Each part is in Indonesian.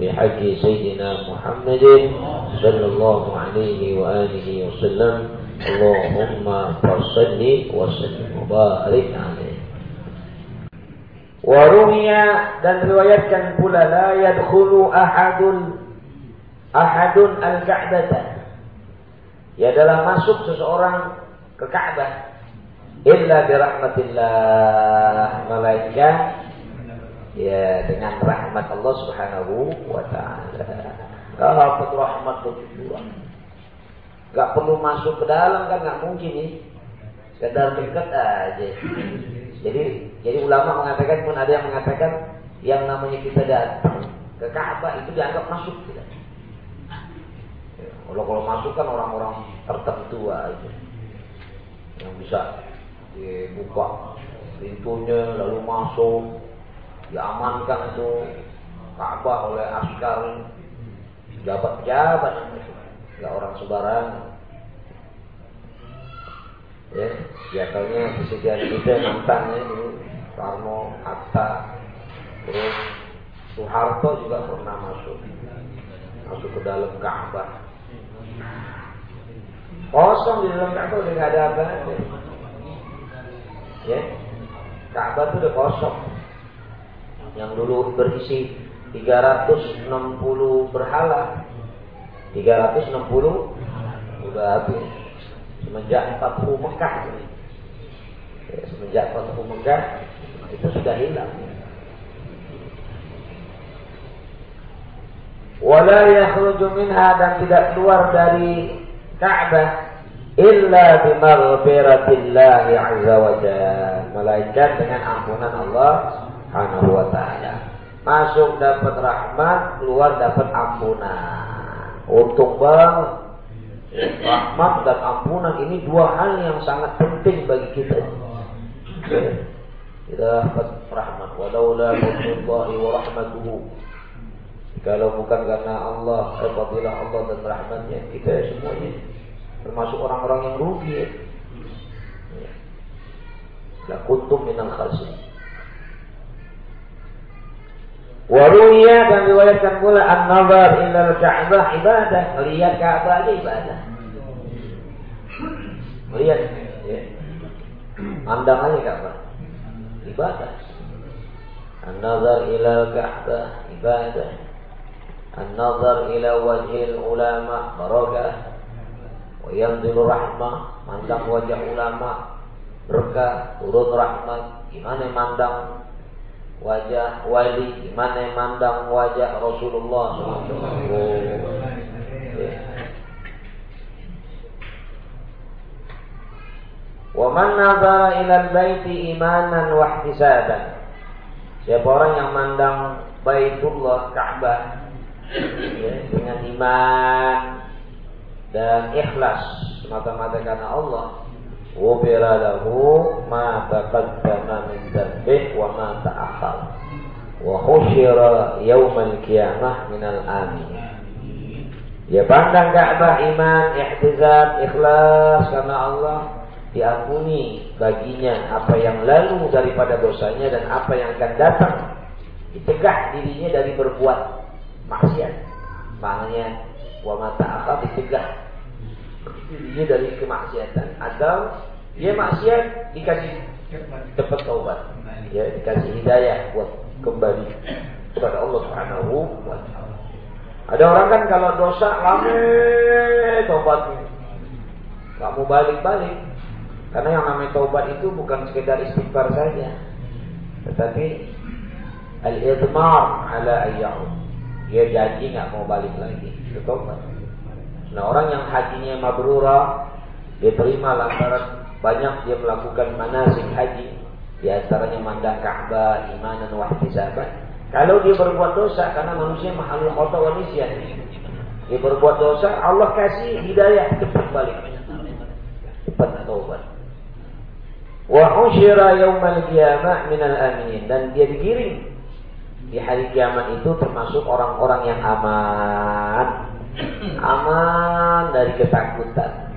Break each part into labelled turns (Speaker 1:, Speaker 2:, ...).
Speaker 1: بحق سيدنا محمد صلى الله عليه وآله وسلم اللهم فصل وسلم وبارك عليه
Speaker 2: Warumiya dan riwayatkan pula la yadkhulu ahadun ahadun al-Ka'bah. Ya dalam masuk seseorang ke Ka'bah illa bi rahmatillah malaikat ya dengan rahmat Allah Subhanahu wa taala. Dapat rahmat begitu. Gak perlu masuk ke dalam kan nggak mungkin nih. Sekedar dekat aja. Jadi jadi ulama mengatakan pun ada yang mengatakan yang namanya kita datang ke Ka'bah itu dianggap masuk tidak. Kalau kalau masuk kan orang-orang tertentu aja yang bisa dibuka pintunya lalu masuk diamankan itu Ka'bah oleh askar. Jabat-jabat nggak orang sembarangan. Ya biasanya kesediaan kita mantannya dulu Karno, Hatta, terus Soeharto juga pernah masuk. Masuk ke dalam Ka'bah. Kosong di dalam Ka'bah udah nggak ada apa apa ya Ka'bah itu udah kosong yang dulu berisi 360 berhala. 360 udah habis. Semenjak Fathu Mekah ya, semenjak Fathu Mekah itu sudah hilang. Wala yakhruju minha dan tidak keluar dari Ka'bah illa bimaghfiratillah azza wa jalla. Malaikat dengan ampunan Allah Subhanahu wa taala masuk dapat rahmat keluar dapat ampunan untung banget rahmat dan ampunan ini dua hal yang sangat penting bagi kita kita dapat rahmat walaula fadlullahi wa rahmatuhu kalau bukan karena Allah, apabila Allah dan rahmatnya, kita semuanya termasuk orang-orang yang rugi. Ya. La minal khasirin. Waruya dan riwayatkan pula an-nazar ila al-Ka'bah ibadah, melihat Ka'bah ini ibadah. Melihat ya. Pandang aja Ka'bah. Ibadah. An-nazar ila al-Ka'bah ibadah. An-nazar ila wajhil ulama barakah. Wa yanzilu rahmah, mandang wajah ulama berkah, turun rahmat. Gimana mandang wajah wali gimana mandang wajah Rasulullah SAW. Wa man nazara ila baiti imanan wa ihtisaban. Siapa orang yang mandang Baitullah Ka'bah ya, dengan iman dan ikhlas semata-mata karena Allah Wubira lahu ma taqaddama min dhanbih wa ma ta'akhkhar. Wa khusyira yaumal qiyamah minal amin. Ya pandang Ka'bah iman, ihtizab, ikhlas karena Allah diampuni baginya apa yang lalu daripada dosanya dan apa yang akan datang. Dicegah dirinya dari berbuat maksiat. Maknanya wa ma ta'akhkhar dicegah dirinya dari kemaksiatan atau dia maksiat dikasih cepat taubat ya dikasih hidayah buat kembali kepada Allah Subhanahu wa Ada orang kan kalau dosa lama tobatnya. Gak mau balik-balik. Karena yang namanya taubat itu bukan sekedar istighfar saja. Tetapi al-idmar ala ayyahu. Dia janji nggak mau balik lagi. Itu taubat. Nah orang yang hajinya mabrura, dia terima lantaran banyak dia melakukan manasik haji. Di antaranya mandang Ka'bah, imanan wa ihtisaban. Kalau dia berbuat dosa karena manusia mahalul khata wa. Dia berbuat dosa, Allah kasih hidayah cepat balik. Cepat taubat. Wa usyira yaumal qiyamah minal aminin dan dia digiring di hari kiamat itu termasuk orang-orang yang aman. Aman dari ketakutan.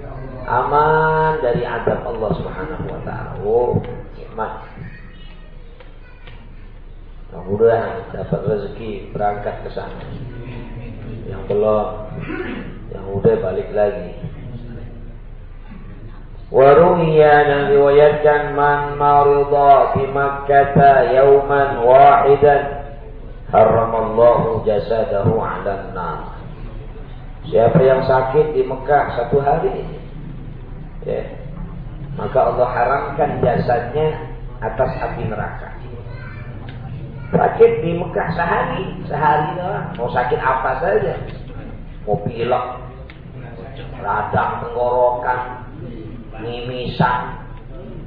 Speaker 2: Aman dari azab Allah Subhanahu wa taala. Oh, nikmat. Mudah dapat rezeki berangkat ke sana. Yang belum, yang udah balik lagi. Waruhiya dan riwayatkan man marida di Makkah yauman wahidan haramallahu jasadahu 'ala nar. Siapa yang sakit di Mekah satu hari ya, maka Allah haramkan jasadnya atas api neraka. Sakit di Mekah sehari, sehari doang. Mau sakit apa saja. Mau pilek, radang tenggorokan, mimisan,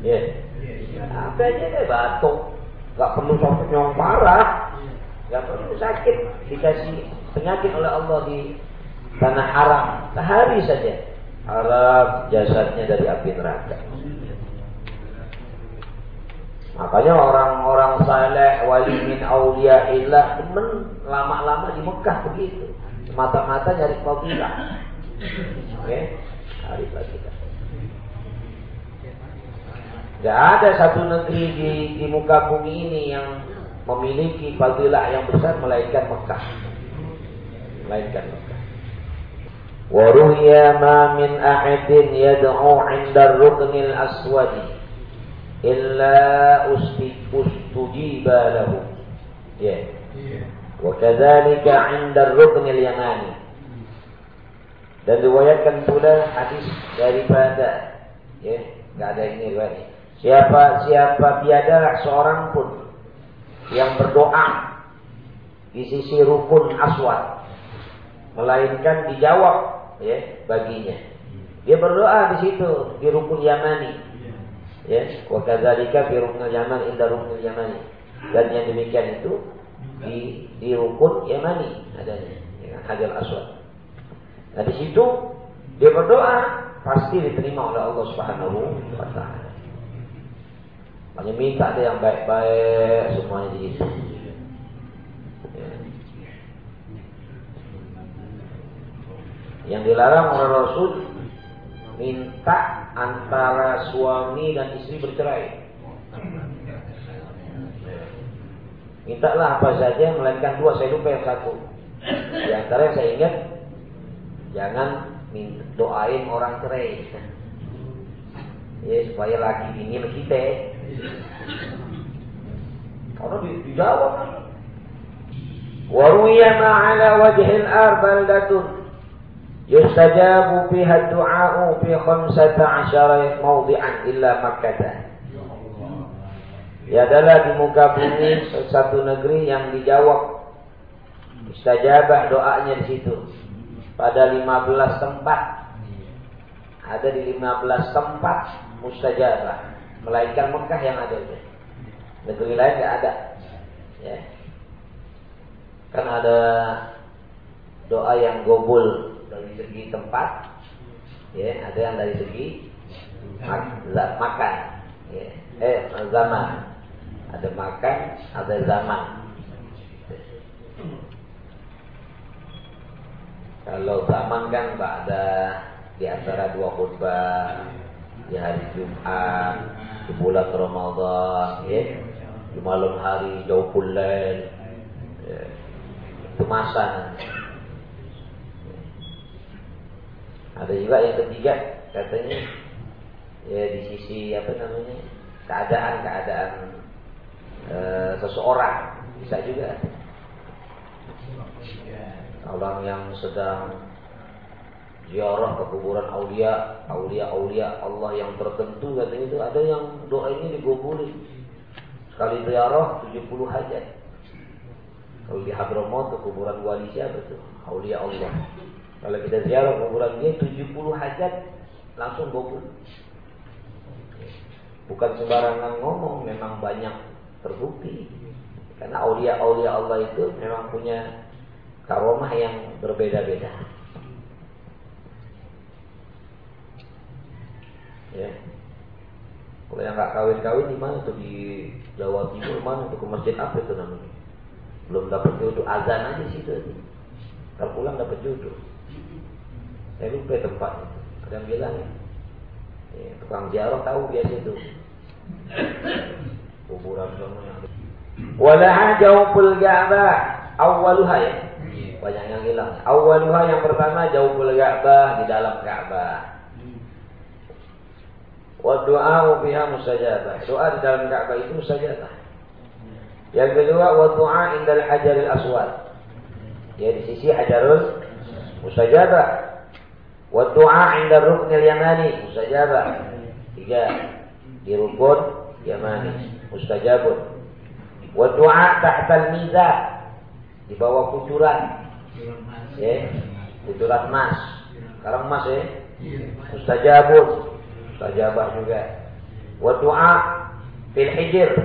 Speaker 2: ya. Apa aja deh batuk. Gak perlu sampai nyong parah. Gak perlu sakit. Dikasih penyakit oleh Allah di tanah haram. Sehari saja. Haram jasadnya dari api neraka. Makanya orang-orang saleh wali min aulia illah temen lama-lama di Mekah begitu. Mata-mata nyari fadilah. Oke, cari fadilah. Gak ada satu negeri di, di muka bumi ini yang memiliki fadilah yang besar melainkan Mekah. Melainkan Mekah. Ma min ahadin yad'u 'inda ar-ruknil aswadi illa ustujiba lahu. Ya. Wa kadzalika 'inda ar-ruknil yamani. Dan riwayatkan pula hadis daripada ya, enggak ada ini riwayat. Siapa siapa tiada seorang pun yang berdoa di sisi rukun aswad melainkan dijawab ya baginya. Dia berdoa di situ di rukun yamani. Ya wa kadzalika fi ruknil yaman inda ruknil yamani. Dan yang demikian itu di di rukun yamani adanya dengan hajar aswad. Nah di situ dia berdoa pasti diterima oleh Allah Subhanahu wa taala. Hanya minta ada yang baik-baik semuanya di yang dilarang oleh Rasul minta antara suami dan istri bercerai. Mintalah apa saja melainkan dua, saya lupa yang satu. Di antara yang saya ingat, jangan doain orang cerai. Ya, supaya laki ini kita. Karena dijawab. Waruya ma'ala wajhil arbaldatun Yustajabu fiha du'a'u fi khamsata asyara mawdi'an illa Makkah. Ya adalah di muka bumi satu negeri yang dijawab mustajabah doanya di situ. Pada 15 tempat. Ada di 15 tempat mustajabah. Melainkan Mekah yang ada. Negeri lain tidak ada. Ya. Kan ada doa yang gobul dari segi tempat, ya ada yang dari segi mak makan, ya. eh zaman, ada makan, ada zaman. Kalau zaman kan ada di antara dua khutbah di hari Jumat, di bulan Ramadan, ya, di malam hari jauh lail, ya. itu Ada juga yang ketiga katanya ya di sisi apa namanya keadaan-keadaan e, seseorang bisa juga. orang yang sedang ziarah ke kuburan aulia, aulia-aulia Allah yang tertentu katanya itu ada yang doa ini digubuli. Sekali ziarah 70 hajat. Kalau di Hadramaut ke kuburan wali siapa tuh? Aulia Allah. Kalau kita ziarah kuburan dia 70 hajat langsung gobul. Bukan sembarangan ngomong, memang banyak terbukti. Karena aulia-aulia Allah itu memang punya karomah yang berbeda-beda. Ya. Kalau yang nggak kawin-kawin di mana tuh di Jawa Timur mana tuh ke masjid apa itu namanya? Belum dapat jodoh azan aja sih itu. Ntar pulang dapat jodoh. Saya lupa tempatnya. Ada yang bilang ya. ya tukang jarok tahu biasa itu. Kuburan semuanya. Walaha jawabul Ka'bah awaluha ya. Banyak yang hilang. Awaluha yang pertama jawabul Ka'bah di dalam Ka'bah. Wa du'a biha mustajabah. Doa di dalam Ka'bah itu mustajabah. Yang kedua wa du'a indal hajaril aswad. Ya di sisi hajarul mustajabah. Wa du'a indal ruknil yamani mustajabah. Tiga di rukun yamani mustajabun. Wa du'a tahtal mizah di bawah kucuran. Ya, kucuran emas. Sekarang emas ya. Mustajabun. Mustajabah juga. Wa du'a fil hijr.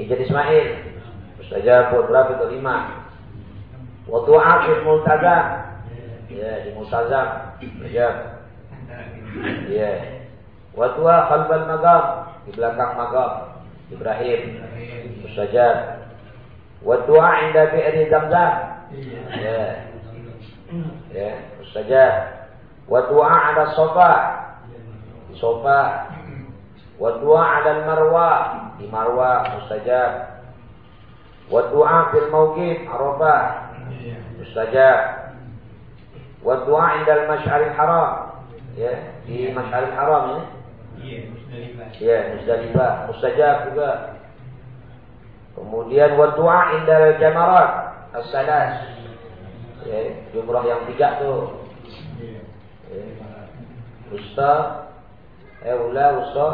Speaker 2: Hijr Ismail. Mustajabun berapa itu? Lima. Wa du'a fil multazam. Ya, di. Mustajab. Ya. Wa du'a khalbal magam. Di belakang magam. Ibrahim. Mustajab. Wa du'a inda bi'ri zamzam. Ya. Ya, mustajab. Wa du'a ala sofa. Di sofa. Wa du'a ala marwa. Di marwa mustajab. Wa du'a fil mawqif Arafah. Mustajab. Wa du'a inda al-masy'aril haram. Ya, di masy'aril haram ya. Ya, Musdalifah, mustajab juga. Kemudian wa du'a indal jamarat as-salas. Ya, jumrah yang tiga tuh. Ya. Usta, eh ula, usta,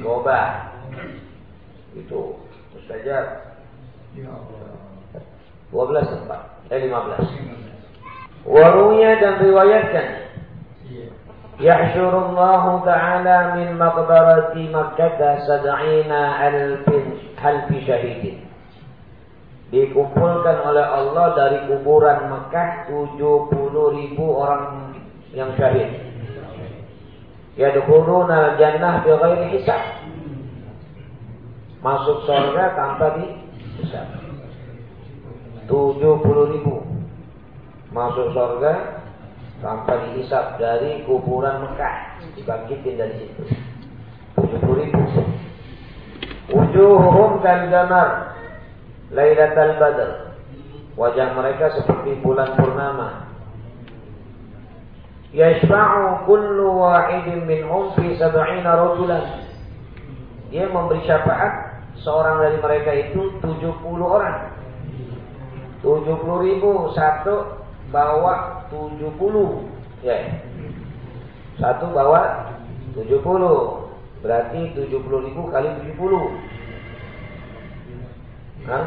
Speaker 2: gobah. Itu mustajab. 12 tempat, eh 15. Waruya dan riwayatkan iya. Yahsyurullahu ta'ala min maqbarati Makkah sad'ina alfin halfi syahidin. Dikumpulkan oleh Allah dari kuburan Mekah 70 ribu orang yang syahid. Yadkhuluna al-jannah bi ghairi hisab. Masuk surga tanpa dihisab. 70 ribu masuk surga tanpa dihisap dari kuburan Mekah. Dibangkitin dari situ. 70 ribu. Wujuhum gamar lailatul badr. Wajah mereka seperti bulan purnama. Yashfa'u kullu wahidin minhum fi sab'ina rajulan dia memberi syafaat seorang dari mereka itu 70 orang. 70 ribu satu bawa 70 ya. Satu bawa 70 berarti 70 ribu kali 70 Hah?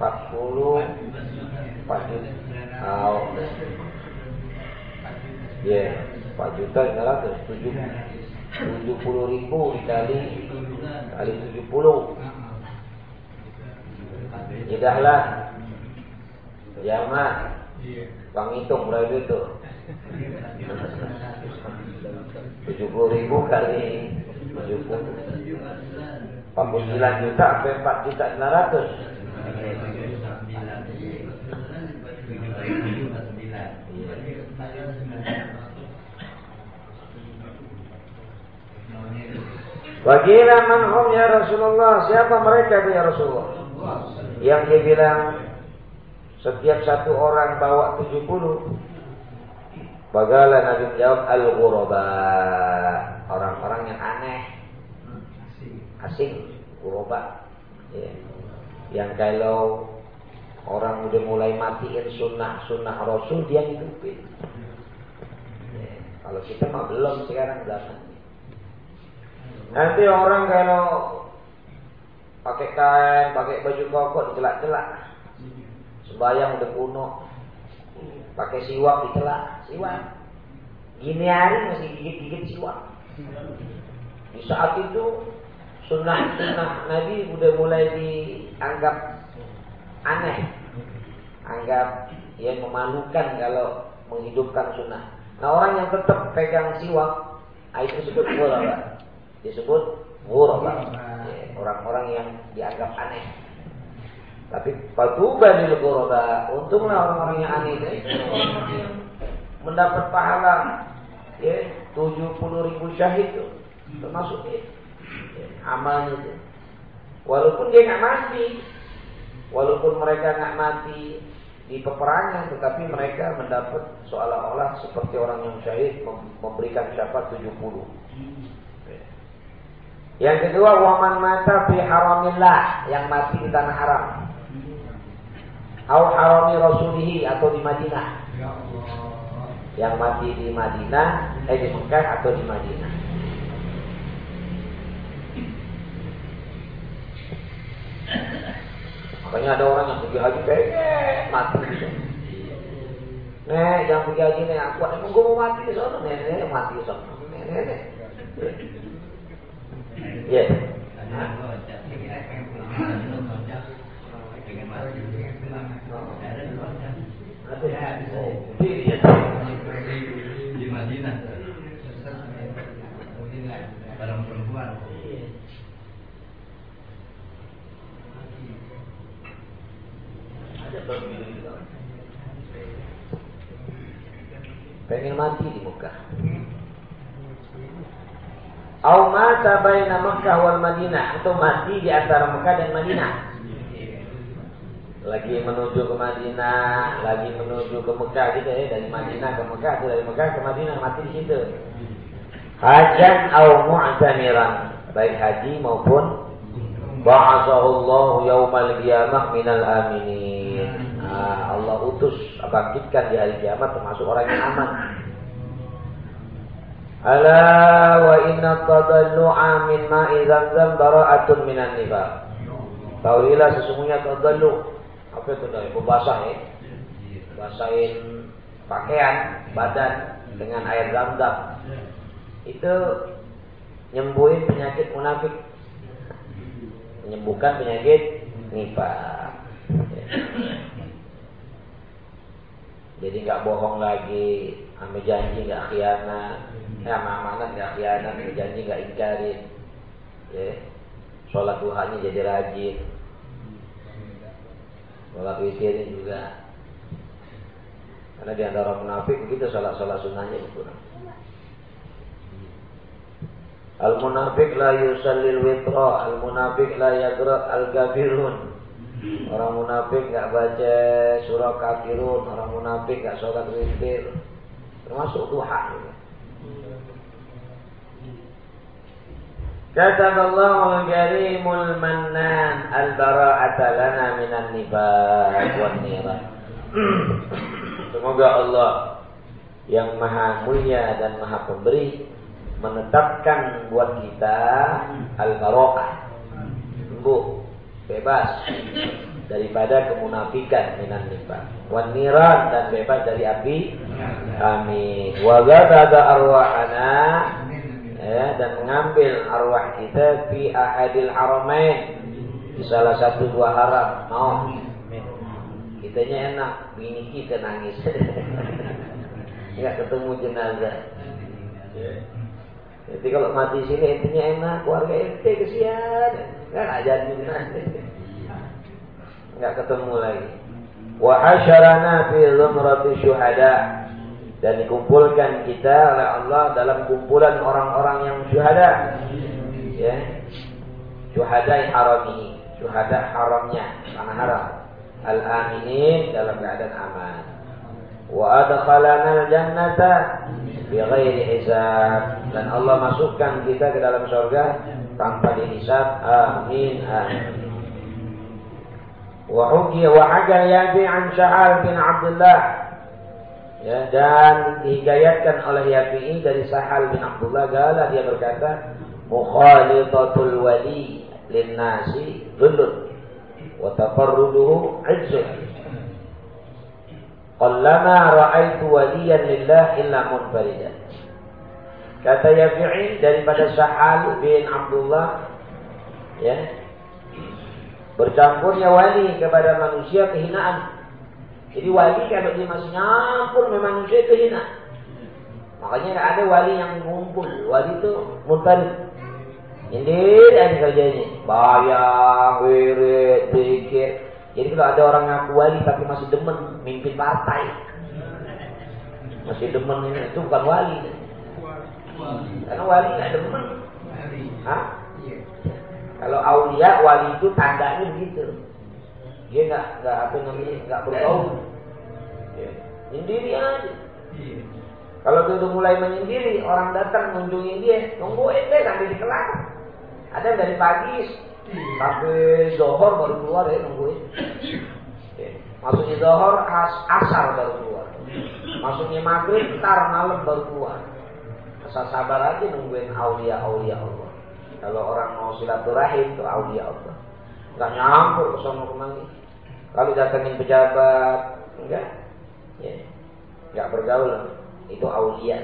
Speaker 2: 40 4 juta. Ya, yeah. 4 juta 900 70 ribu dikali kali 70 Tidaklah Ya mas, bang hitung berapa itu? Tujuh puluh ribu kali. Tujuh puluh, empat puluh sembilan juta sampai empat juta sembilan ratus. Wakila manhum ya Rasulullah. Siapa mereka ya Rasulullah? Yang dia bilang setiap satu orang bawa 70. Bagalah Nabi menjawab al-ghuraba. Orang-orang yang aneh. Asing. Ghuraba. Ya. Yang kalau Orang udah mulai matiin sunnah-sunnah Rasul dia hidupin. Ya, kalau kita mah belum sekarang belakang. Nanti orang kalau pakai kain, pakai baju koko dicelak-celak. Sembayang udah kuno. Pakai siwak dicelak, siwak. Gini hari masih gigit-gigit siwak. Di saat itu sunnah-sunnah Nabi udah mulai dianggap aneh, anggap ya memalukan kalau menghidupkan sunnah. Nah orang yang tetap pegang siwak, ah, itu disebut ghuraba. Disebut ghuraba. Ya, orang-orang yang dianggap aneh. Tapi patuba di ghuraba. Untunglah orang-orang yang aneh itu yang mendapat pahala ya 70 ribu syahid itu termasuk ya, ya amalnya itu. Walaupun dia nggak mati, Walaupun mereka nggak mati di peperangan, tetapi mereka mendapat seolah-olah seperti orang yang syahid memberikan syafaat 70. Yang kedua, waman mata fi haramillah, yang mati di tanah haram. Au harami rasulihi atau di Madinah. Yang mati di Madinah, eh di Mekah atau di Madinah. Makanya ada orang yang pergi haji pengen mati di. Nek, yang pergi haji nih aku, emang gue mau mati di sana, nenek mati di sana, nenek. nenek. Iya.
Speaker 3: Di Madinah. Barang perempuan.
Speaker 2: Pengen mati di Mekah. Au mata baina Mekah wal Madinah atau mati di antara Mekah dan Madinah. Lagi menuju ke Madinah, lagi menuju ke Mekah gitu ya, dari Madinah ke Mekah dari Mekah ke Madinah mati di situ. Hajan au mu'tamiran, baik haji maupun Allah yaumal qiyamah minal aminin. Nah, Allah utus bangkitkan di hari kiamat termasuk orang yang aman. Ala wa inna tadallu'a min ma'i zamzam bara'atun minan nifaq. Tahuilah sesungguhnya tadallu apa itu dari membasah ya. Basahin pakaian badan dengan air zam-zam. Itu nyembuhin penyakit munafik menyembuhkan penyakit nifak. Jadi nggak bohong lagi, ambil janji nggak khianat, ya amanat nggak khianat, janji nggak ingkarin. Ya. Sholat duhanya jadi rajin. Sholat witirnya juga. Karena di antara munafik begitu sholat-sholat sunnahnya berkurang. Al munafik la yusallil witra, al munafik la yagra al gafirun. Orang munafik nggak baca surah kafirun, orang munafik nggak sholat witir, termasuk duha. Kata Allah al-karimul mannan al-bara'ata lana minan nifaq wan nira. Semoga Allah yang maha mulia dan maha pemberi menetapkan buat kita al-bara'ah. Sembuh, bebas daripada kemunafikan minan nifaq. Wan dan bebas dari api. Amin. Wa ghadada arwahana dan mengambil arwah kita fi ahadil haramain. Di salah satu dua haram. Mau? Kitanya enak. Bini kita nangis. Nggak ketemu jenazah. Jadi kalau mati sini intinya enak. Keluarga ente kesian. Kan aja nggak ketemu lagi. Wa hasyarana fi zumrati syuhada dan dikumpulkan kita oleh Allah dalam kumpulan orang-orang yang syuhada. Ya. Syuhada harami. Syuhada haramnya. Tanah haram. Al aminin dalam keadaan aman. Wa adkhalana al jannata bi ghairi hisab. Dan Allah masukkan kita ke dalam surga tanpa dihisab. Amin. Amin. Wahukiya wahakal Yafi an Syahal bin Abdullah ya, dan dihidayatkan oleh Yafi'i dari Sahal bin Abdullah. Gala dia berkata mukhalitatul wali linnasi dhullun wa tafarruduhu izzun qallama ra'aitu waliyan lillah illa munfaridan kata Yafi'i daripada Sahal bin Abdullah ya bercampurnya wali kepada manusia kehinaan jadi wali kalau dia masih nyampur memang manusia itu hina. Makanya ada wali yang ngumpul. Wali itu muntarid. Sendiri aja kerjanya. Bayang, wirid, pikir. Jadi kalau ada orang ngaku wali tapi masih demen mimpin partai. Masih demen ini itu bukan wali. Karena wali nggak demen. Hah? Kalau aulia wali itu tandanya begitu. Dia nggak nggak apa namanya nggak bergaul. Ya. Sendiri aja. Iya. Kalau dia udah mulai menyendiri, orang datang mengunjungi dia, nungguin deh sampai di kelas. Ada yang dari pagi iya. sampai zohor baru keluar ya nungguin. Ya. Masuknya zohor as asar baru keluar. Masuknya maghrib ntar malam baru keluar. Asal sabar aja nungguin aulia aulia Allah. Kalau orang mau silaturahim itu aulia Allah. Gak nyampur ke sana ke mana. Kalau datangin pejabat, enggak, ya, enggak bergaul, itu aulia.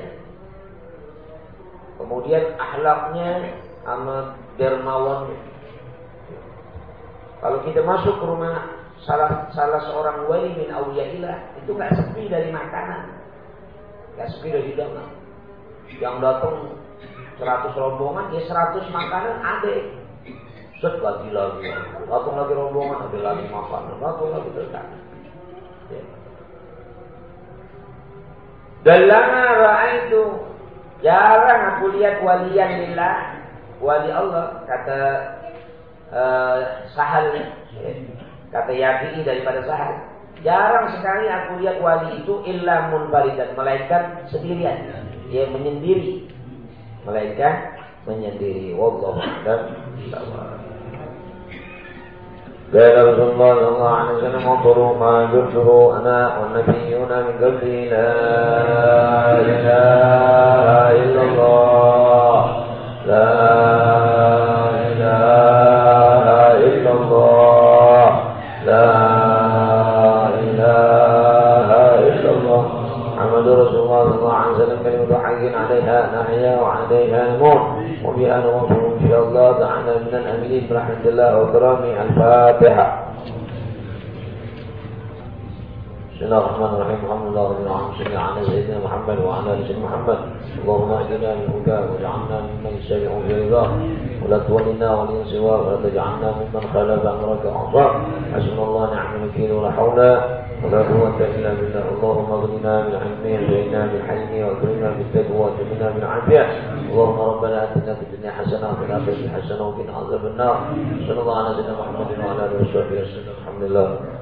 Speaker 2: Kemudian ahlaknya sama dermawan. Kalau kita masuk ke rumah salah salah seorang wali min auliyaillah itu nggak sepi dari makanan, nggak sepi dari hidangan. Yang datang 100 rombongan, ya 100 makanan ada Set lagi lagi, datang lagi rombongan, ada lagi makan, datang lagi terus. Ya. Dalana itu jarang aku lihat walian lillah, wali Allah kata uh, Sahal, ya. kata Yafi'i daripada Sahal. Jarang sekali aku lihat wali itu illa munfaridan, melainkan sendirian, dia menyendiri, melainkan menyendiri. Wallahu a'lam. قال رسول الله صلى الله عليه وسلم انظروا ما جرته أنا والنبيون من قبلي لا إله إلا الله. لا إله إلا الله. لا إله إلا الله. محمد رسول الله صلى الله عليه وسلم كلمة حي عليها نحيا وعليها نموت. وبها نموت شاء الله دعنا من الأمين برحمة الله وكرامه الفاتحة. بسم الله الرحمن الرحيم. الحمد لله رب العالمين. على سيدنا محمد وعلى آل سيدنا محمد. اللهم اهدنا للهدى واجعلنا ممن يتبع في رضاك ولا تولنا ولي سواك. ولا تجعلنا ممن خالف أمرك وعصاك. حسبنا الله نعم الوكيل. ولا حول ولا قوة إلا بالله. اللهم اغننا بالعلم وزينا بالحلم واكرمنا بالتقوى وجملنا بالعافية. اللهم ربنا آتنا في الدنيا حسنة وفي الآخرة حسنة وقنا عذاب النار. صلى الله على سيدنا محمد وعلى آله وصحبه وسلم. الحمد لله.